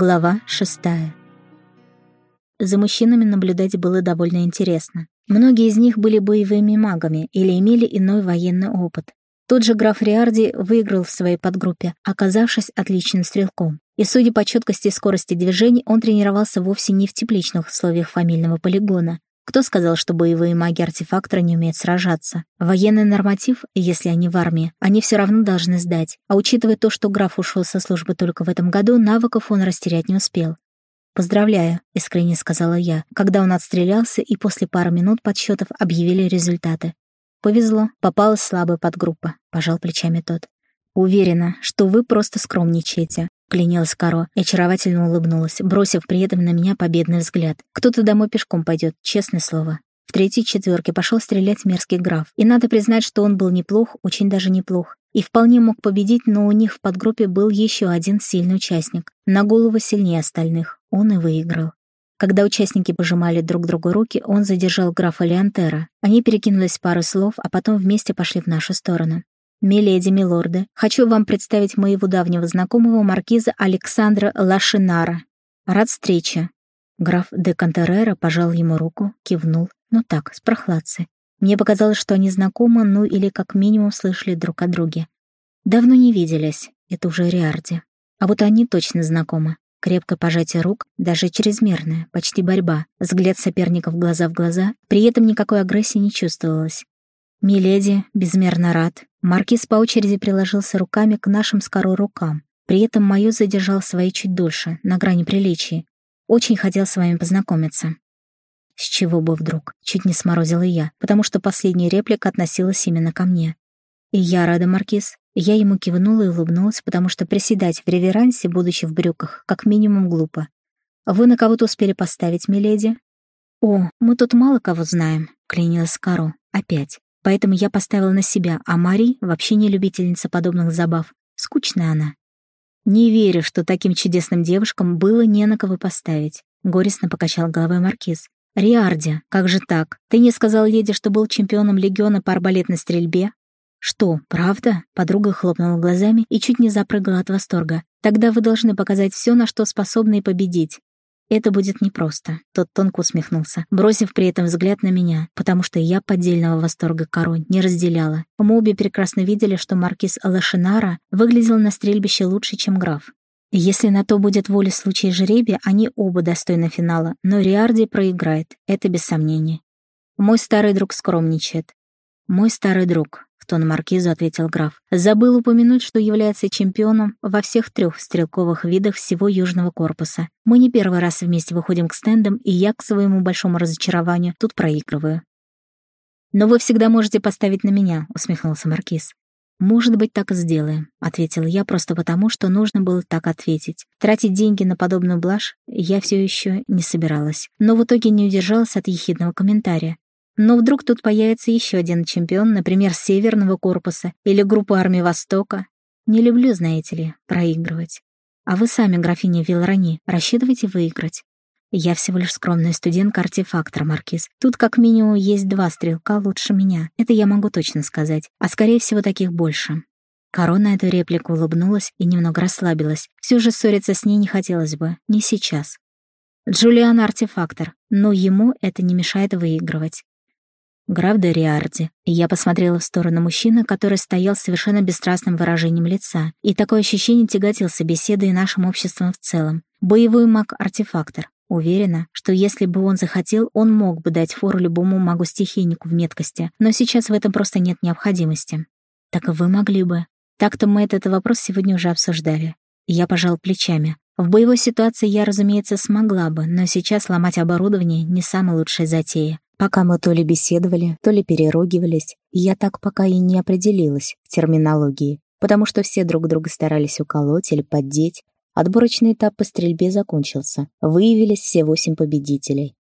Глава шестая. За мужчинами наблюдать было довольно интересно. Многие из них были боевыми магами или имели иной военный опыт. Тот же граф Риарди выиграл в своей подгруппе, оказавшись отличным стрелком. И судя по четкости и скорости движений, он тренировался вовсе не в тепличных условиях фамильного полигона, кто сказал, что боевые маги-артефактора не умеют сражаться? Военный норматив, если они в армии, они все равно должны сдать. А учитывая то, что граф ушел со службы только в этом году, навыков он растерять не успел. «Поздравляю», — искренне сказала я, когда он отстрелялся и после пары минут подсчетов объявили результаты. «Повезло, попалась слабая подгруппа», — пожал плечами тот. «Уверена, что вы просто скромничаете. Клянилась Каро и очаровательно улыбнулась, бросив при этом на меня победный взгляд. Кто-то домой пешком пойдет, честное слово. В третьей четверке пошел стрелять мерзкий граф. И надо признать, что он был неплох, очень даже неплох. И вполне мог победить, но у них в подгруппе был еще один сильный участник. На голову сильнее остальных. Он и выиграл. Когда участники пожимали друг другу руки, он задержал графа Леонтера. Они перекинулись пару слов, а потом вместе пошли в нашу сторону. «Миледи, милорды, хочу вам представить моего давнего знакомого маркиза Александра Лашинара. Рад встрече». Граф де Кантерера пожал ему руку, кивнул. Ну так, с прохладцей. Мне показалось, что они знакомы, ну или как минимум слышали друг о друге. Давно не виделись, это уже Риарди. А вот они точно знакомы. Крепкое пожатие рук, даже чрезмерное, почти борьба, взгляд соперников глаза в глаза, при этом никакой агрессии не чувствовалось. «Миледи, безмерно рад». Маркиз по очереди приложился руками к нашим скоро рукам. При этом мою задержал свои чуть дольше, на грани приличия. Очень хотел с вами познакомиться. С чего бы вдруг? Чуть не сморозила я, потому что последняя реплика относилась именно ко мне. И я рада, Маркиз. Я ему кивнула и улыбнулась, потому что приседать в реверансе, будучи в брюках, как минимум глупо. «Вы на кого-то успели поставить, миледи?» «О, мы тут мало кого знаем», — клянилась Кару. «Опять. Поэтому я поставила на себя, а Мари вообще не любительница подобных забав. Скучная она. Не верю, что таким чудесным девушкам было не на кого поставить. Горестно покачал головой Маркиз. «Риарди, как же так? Ты не сказал леди, что был чемпионом легиона по арбалетной стрельбе?» «Что, правда?» Подруга хлопнула глазами и чуть не запрыгала от восторга. «Тогда вы должны показать все, на что способны и победить. Это будет непросто. Тот тонко усмехнулся, бросив при этом взгляд на меня, потому что я поддельного восторга коронь не разделяла. Мы обе прекрасно видели, что маркиз Алашинара выглядел на стрельбище лучше, чем граф. Если на то будет воля случая жеребия, они оба достойны финала, но Риарди проиграет, это без сомнения. Мой старый друг скромничает. Мой старый друг, тон маркизу ответил граф. «Забыл упомянуть, что является чемпионом во всех трех стрелковых видах всего Южного корпуса. Мы не первый раз вместе выходим к стендам, и я, к своему большому разочарованию, тут проигрываю». «Но вы всегда можете поставить на меня», — усмехнулся маркиз. «Может быть, так и сделаем», — ответил я просто потому, что нужно было так ответить. Тратить деньги на подобную блажь я все еще не собиралась, но в итоге не удержалась от ехидного комментария. Но вдруг тут появится еще один чемпион, например, Северного корпуса или группы армии Востока. Не люблю, знаете ли, проигрывать. А вы сами, графиня Вилрани, рассчитываете выиграть? Я всего лишь скромная студентка-артефактор, Маркиз. Тут как минимум есть два стрелка лучше меня. Это я могу точно сказать. А скорее всего таких больше. Корона эту реплику улыбнулась и немного расслабилась. Все же ссориться с ней не хотелось бы. Не сейчас. Джулиан — артефактор, но ему это не мешает выигрывать граф де Риарди. Я посмотрела в сторону мужчины, который стоял с совершенно бесстрастным выражением лица, и такое ощущение тяготился беседой и нашим обществом в целом. Боевой маг-артефактор. Уверена, что если бы он захотел, он мог бы дать фору любому магу-стихийнику в меткости, но сейчас в этом просто нет необходимости. Так вы могли бы. Так-то мы этот вопрос сегодня уже обсуждали. Я пожал плечами. В боевой ситуации я, разумеется, смогла бы, но сейчас ломать оборудование — не самая лучшая затея. Пока мы то ли беседовали, то ли переругивались, я так пока и не определилась в терминологии, потому что все друг друга старались уколоть или поддеть. Отборочный этап по стрельбе закончился. Выявились все восемь победителей.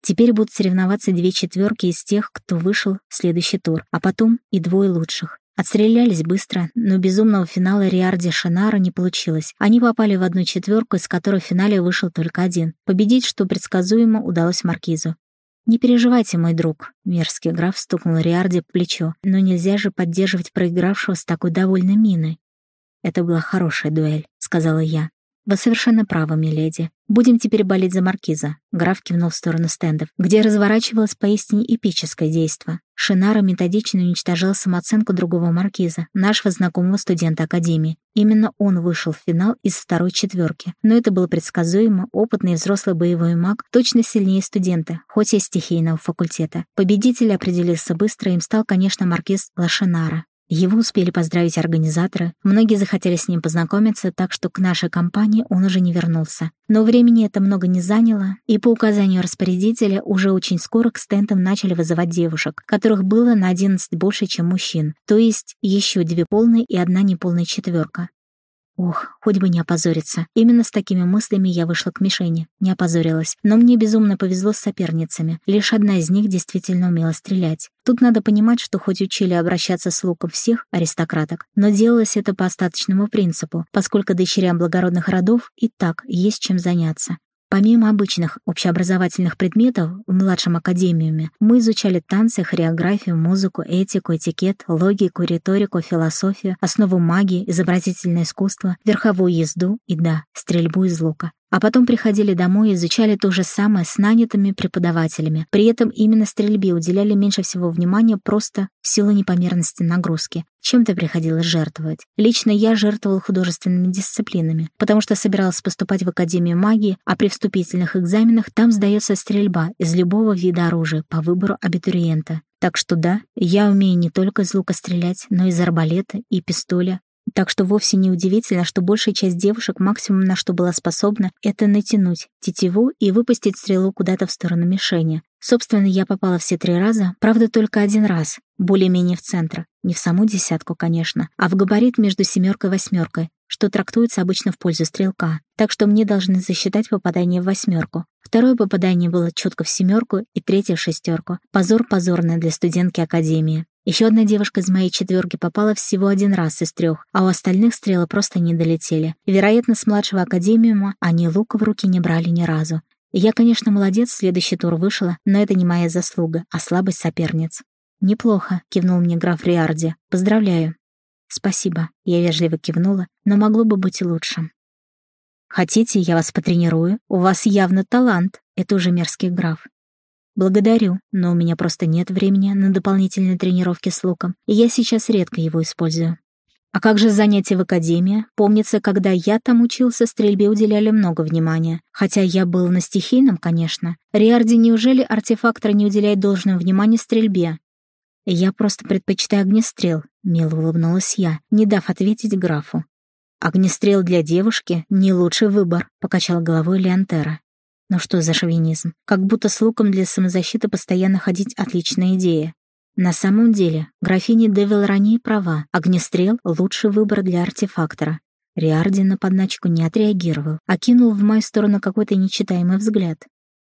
Теперь будут соревноваться две четверки из тех, кто вышел в следующий тур, а потом и двое лучших. Отстрелялись быстро, но безумного финала Риарди Шанара не получилось. Они попали в одну четверку, из которой в финале вышел только один. Победить, что предсказуемо, удалось Маркизу. «Не переживайте, мой друг», — мерзкий граф стукнул Риарди по плечу, «но нельзя же поддерживать проигравшего с такой довольной миной». «Это была хорошая дуэль», — сказала я. «Вы совершенно правы, миледи. Будем теперь болеть за маркиза», — граф кивнул в сторону стендов, где разворачивалось поистине эпическое действо. Шинара методично уничтожал самооценку другого маркиза, нашего знакомого студента Академии. Именно он вышел в финал из второй четверки. Но это было предсказуемо, опытный взрослый боевой маг, точно сильнее студента, хоть и стихийного факультета. Победитель определился быстро, им стал, конечно, маркиз Лашинара. Его успели поздравить организаторы, многие захотели с ним познакомиться, так что к нашей компании он уже не вернулся. Но времени это много не заняло, и по указанию распорядителя уже очень скоро к стендам начали вызывать девушек, которых было на 11 больше, чем мужчин, то есть еще две полные и одна неполная четверка. Ох, хоть бы не опозориться. Именно с такими мыслями я вышла к мишени. Не опозорилась. Но мне безумно повезло с соперницами. Лишь одна из них действительно умела стрелять. Тут надо понимать, что хоть учили обращаться с луком всех аристократок, но делалось это по остаточному принципу, поскольку дочерям благородных родов и так есть чем заняться. Помимо обычных общеобразовательных предметов в младшем академиуме, мы изучали танцы, хореографию, музыку, этику, этикет, логику, риторику, философию, основу магии, изобразительное искусство, верховую езду и, да, стрельбу из лука а потом приходили домой и изучали то же самое с нанятыми преподавателями. При этом именно стрельбе уделяли меньше всего внимания просто в силу непомерности нагрузки. Чем-то приходилось жертвовать. Лично я жертвовал художественными дисциплинами, потому что собиралась поступать в Академию магии, а при вступительных экзаменах там сдается стрельба из любого вида оружия по выбору абитуриента. Так что да, я умею не только из лука стрелять, но и из арбалета и пистоля, так что вовсе не удивительно, что большая часть девушек максимум на что была способна, это натянуть тетиву и выпустить стрелу куда-то в сторону мишени. Собственно, я попала все три раза, правда, только один раз, более-менее в центр. Не в саму десятку, конечно, а в габарит между семеркой и восьмеркой, что трактуется обычно в пользу стрелка. Так что мне должны засчитать попадание в восьмерку. Второе попадание было четко в семерку и третье в шестерку. Позор позорный для студентки Академии. Еще одна девушка из моей четверки попала всего один раз из трех, а у остальных стрелы просто не долетели. Вероятно, с младшего академиума они лука в руки не брали ни разу. Я, конечно, молодец, следующий тур вышла, но это не моя заслуга, а слабость соперниц. «Неплохо», — кивнул мне граф Риарди. «Поздравляю». «Спасибо», — я вежливо кивнула, но могло бы быть и лучше. «Хотите, я вас потренирую? У вас явно талант», — это уже мерзкий граф. «Благодарю, но у меня просто нет времени на дополнительные тренировки с луком, и я сейчас редко его использую». «А как же занятия в академии? Помнится, когда я там учился, стрельбе уделяли много внимания. Хотя я был на стихийном, конечно. Риарди, неужели артефактор не уделяет должного внимания стрельбе?» «Я просто предпочитаю огнестрел», — мило улыбнулась я, не дав ответить графу. «Огнестрел для девушки — не лучший выбор», — покачал головой Леонтера. Но что за шовинизм? Как будто с луком для самозащиты постоянно ходить отличная идея. На самом деле, графиня Девил ранее права. Огнестрел — лучший выбор для артефактора. Риарди на подначку не отреагировал, а кинул в мою сторону какой-то нечитаемый взгляд.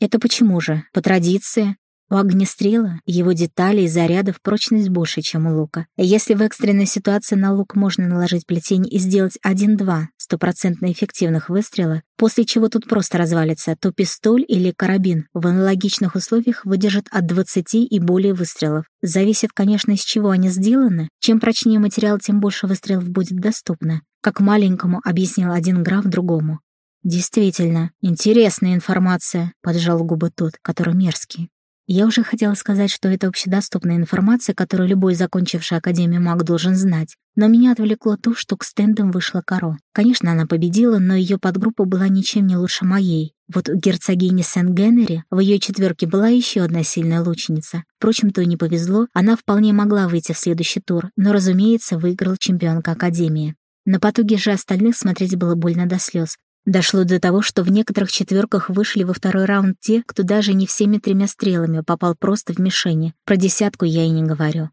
Это почему же? По традиции? У огнестрела его детали и зарядов прочность больше, чем у лука. Если в экстренной ситуации на лук можно наложить плетень и сделать один-два стопроцентно эффективных выстрела, после чего тут просто развалится, то пистоль или карабин в аналогичных условиях выдержит от 20 и более выстрелов. Зависит, конечно, из чего они сделаны. Чем прочнее материал, тем больше выстрелов будет доступно. Как маленькому объяснил один граф другому. «Действительно, интересная информация», — поджал губы тот, который мерзкий. Я уже хотела сказать, что это общедоступная информация, которую любой закончивший Академию маг должен знать. Но меня отвлекло то, что к стендам вышла Каро. Конечно, она победила, но ее подгруппа была ничем не лучше моей. Вот у герцогини Сен-Геннери в ее четверке была еще одна сильная лучница. Впрочем, то не повезло, она вполне могла выйти в следующий тур, но, разумеется, выиграл чемпионка Академии. На потуги же остальных смотреть было больно до слез. Дошло до того, что в некоторых четверках вышли во второй раунд те, кто даже не всеми тремя стрелами попал просто в мишени. Про десятку я и не говорю.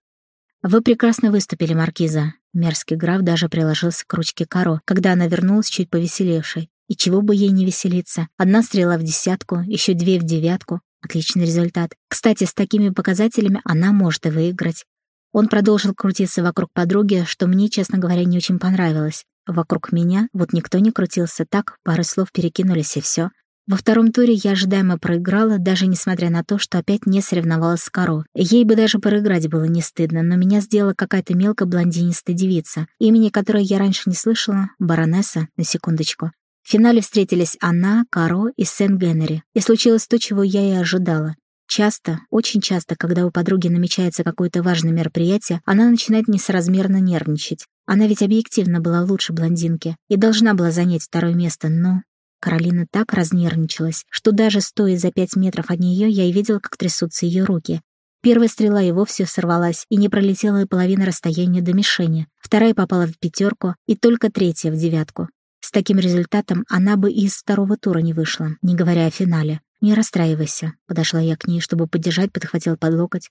«Вы прекрасно выступили, Маркиза». Мерзкий граф даже приложился к ручке Каро, когда она вернулась чуть повеселевшей. И чего бы ей не веселиться. Одна стрела в десятку, еще две в девятку. Отличный результат. Кстати, с такими показателями она может и выиграть. Он продолжил крутиться вокруг подруги, что мне, честно говоря, не очень понравилось. Вокруг меня вот никто не крутился так, пары слов перекинулись и все. Во втором туре я ожидаемо проиграла, даже несмотря на то, что опять не соревновалась с Каро. Ей бы даже проиграть было не стыдно, но меня сделала какая-то мелкая блондинистая девица, имени которой я раньше не слышала, баронесса, на секундочку. В финале встретились она, Каро и Сен-Генери, и случилось то, чего я и ожидала. Часто, очень часто, когда у подруги намечается какое-то важное мероприятие, она начинает несоразмерно нервничать. Она ведь объективно была лучше блондинки и должна была занять второе место, но... Каролина так разнервничалась, что даже стоя за пять метров от нее, я и видела, как трясутся ее руки. Первая стрела и вовсе сорвалась и не пролетела и половины расстояния до мишени. Вторая попала в пятерку и только третья в девятку. С таким результатом она бы и из второго тура не вышла, не говоря о финале. «Не расстраивайся», — подошла я к ней, чтобы поддержать, подхватила под локоть.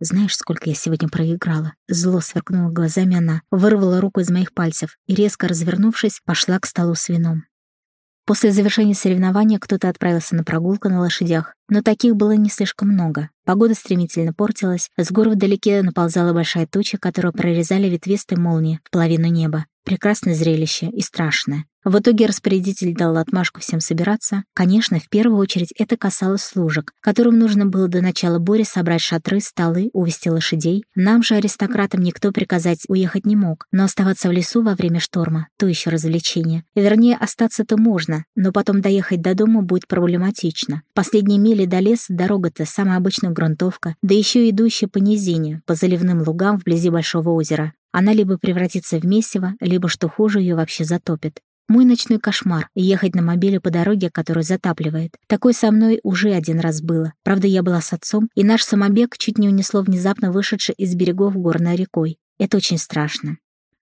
«Знаешь, сколько я сегодня проиграла?» Зло сверкнула глазами она, вырвала руку из моих пальцев и, резко развернувшись, пошла к столу с вином. После завершения соревнования кто-то отправился на прогулку на лошадях, но таких было не слишком много. Погода стремительно портилась, с гор вдалеке наползала большая туча, которую прорезали ветвистые молнии в половину неба. Прекрасное зрелище и страшное. В итоге распорядитель дал отмашку всем собираться. Конечно, в первую очередь это касалось служек, которым нужно было до начала бури собрать шатры, столы, увести лошадей. Нам же, аристократам, никто приказать уехать не мог, но оставаться в лесу во время шторма — то еще развлечение. Вернее, остаться-то можно, но потом доехать до дома будет проблематично. Последние мили до леса дорога-то самая обычная грунтовка, да еще идущая по низине, по заливным лугам вблизи большого озера. Она либо превратится в месиво, либо, что хуже, ее вообще затопит. Мой ночной кошмар — ехать на мобиле по дороге, которую затапливает. Такой со мной уже один раз было. Правда, я была с отцом, и наш самобег чуть не унесло внезапно вышедший из берегов горной рекой. Это очень страшно.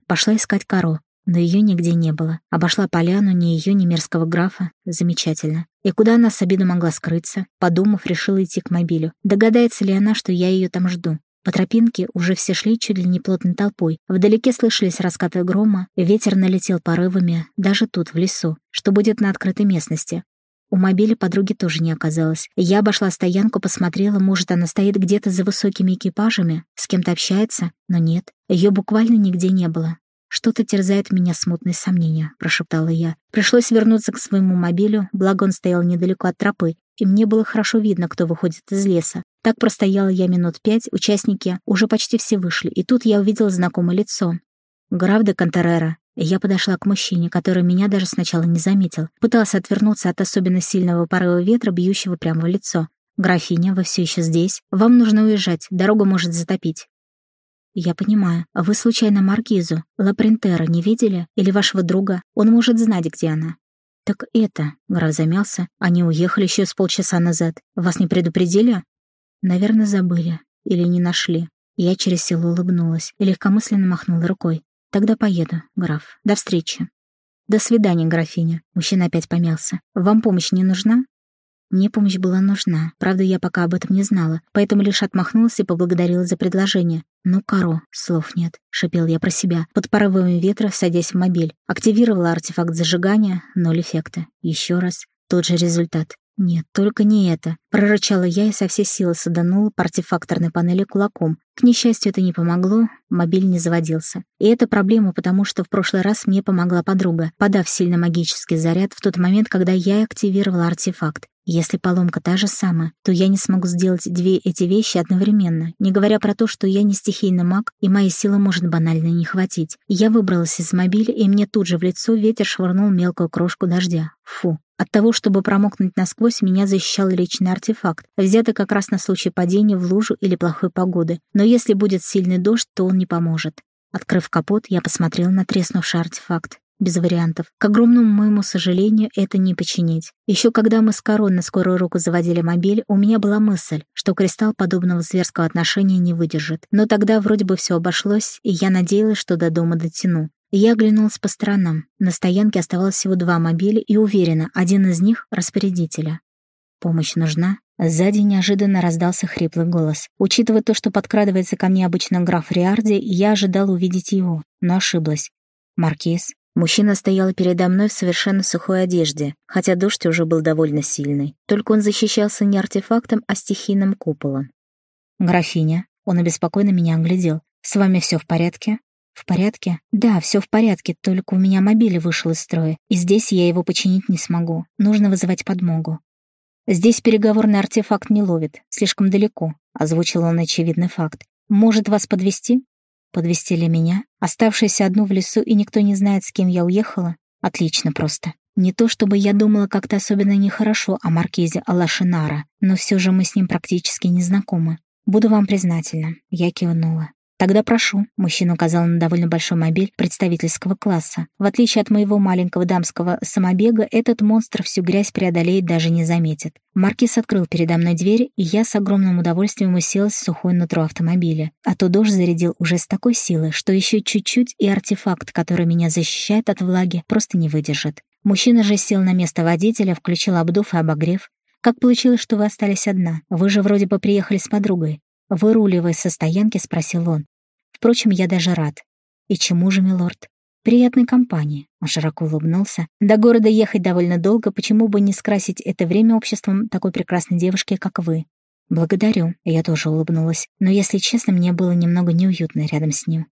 Пошла искать коро, но ее нигде не было. Обошла поляну, ни ее, ни мерзкого графа. Замечательно. И куда она с обиду могла скрыться? Подумав, решила идти к мобилю. Догадается ли она, что я ее там жду? По тропинке уже все шли чуть ли не плотной толпой. Вдалеке слышались раскаты грома, ветер налетел порывами, даже тут, в лесу, что будет на открытой местности. У мобиля подруги тоже не оказалось. Я обошла стоянку, посмотрела, может, она стоит где-то за высокими экипажами, с кем-то общается, но нет, ее буквально нигде не было. «Что-то терзает меня смутные сомнения», — прошептала я. Пришлось вернуться к своему мобилю, благо он стоял недалеко от тропы, и мне было хорошо видно, кто выходит из леса. Так простояла я минут пять, участники уже почти все вышли, и тут я увидела знакомое лицо. Граф де Контерера. Я подошла к мужчине, который меня даже сначала не заметил. Пытался отвернуться от особенно сильного порыва ветра, бьющего прямо в лицо. «Графиня, вы все еще здесь? Вам нужно уезжать, дорога может затопить». «Я понимаю. Вы случайно Маркизу, Лапринтера не видели? Или вашего друга? Он может знать, где она». «Так это...» — граф замялся. «Они уехали еще с полчаса назад. Вас не предупредили?» Наверное, забыли. Или не нашли. Я через силу улыбнулась и легкомысленно махнула рукой. «Тогда поеду, граф. До встречи». «До свидания, графиня». Мужчина опять помялся. «Вам помощь не нужна?» Мне помощь была нужна, правда, я пока об этом не знала, поэтому лишь отмахнулась и поблагодарила за предложение. «Ну, Каро, слов нет», — шипел я про себя, под порывами ветра, садясь в мобиль. Активировала артефакт зажигания, ноль эффекта. Еще раз. Тот же результат. «Нет, только не это», — прорычала я и со всей силы саданула по артефакторной панели кулаком. К несчастью, это не помогло, мобиль не заводился. И это проблема, потому что в прошлый раз мне помогла подруга, подав сильно магический заряд в тот момент, когда я активировала артефакт. Если поломка та же самая, то я не смогу сделать две эти вещи одновременно, не говоря про то, что я не стихийный маг, и моей силы может банально не хватить. Я выбралась из мобиля, и мне тут же в лицо ветер швырнул мелкую крошку дождя. Фу. От того, чтобы промокнуть насквозь, меня защищал личный артефакт, взятый как раз на случай падения в лужу или плохой погоды. Но если будет сильный дождь, то он не поможет. Открыв капот, я посмотрел на треснувший артефакт без вариантов. К огромному моему сожалению, это не починить. Еще когда мы с Корон на скорую руку заводили мобиль, у меня была мысль, что кристалл подобного зверского отношения не выдержит. Но тогда вроде бы все обошлось, и я надеялась, что до дома дотяну. Я оглянулась по сторонам. На стоянке оставалось всего два мобиля, и уверена, один из них — распорядителя. «Помощь нужна?» Сзади неожиданно раздался хриплый голос. Учитывая то, что подкрадывается ко мне обычно граф Риарди, я ожидала увидеть его, но ошиблась. «Маркиз?» Мужчина стоял передо мной в совершенно сухой одежде, хотя дождь уже был довольно сильный. Только он защищался не артефактом, а стихийным куполом. «Графиня», он обеспокоенно меня оглядел. «С вами все в порядке?» «В порядке?» «Да, все в порядке, только у меня мобиль вышел из строя, и здесь я его починить не смогу. Нужно вызывать подмогу». «Здесь переговорный артефакт не ловит, слишком далеко», — озвучил он очевидный факт. «Может вас подвести? Подвести ли меня? Оставшаяся одну в лесу, и никто не знает, с кем я уехала? Отлично просто. Не то чтобы я думала как-то особенно нехорошо о маркизе Алашинара, но все же мы с ним практически не знакомы. Буду вам признательна. Я кивнула. «Тогда прошу», — мужчина указал на довольно большой мобиль представительского класса. В отличие от моего маленького дамского самобега, этот монстр всю грязь преодолеет, даже не заметит. Маркиз открыл передо мной дверь, и я с огромным удовольствием уселась в сухое нутро автомобиля. А то дождь зарядил уже с такой силой, что еще чуть-чуть, и артефакт, который меня защищает от влаги, просто не выдержит. Мужчина же сел на место водителя, включил обдув и обогрев. «Как получилось, что вы остались одна? Вы же вроде бы приехали с подругой». Выруливая со стоянки, спросил он. Впрочем, я даже рад. И чему же, милорд? Приятной компании. Он широко улыбнулся. До города ехать довольно долго, почему бы не скрасить это время обществом такой прекрасной девушки, как вы? Благодарю. Я тоже улыбнулась. Но, если честно, мне было немного неуютно рядом с ним.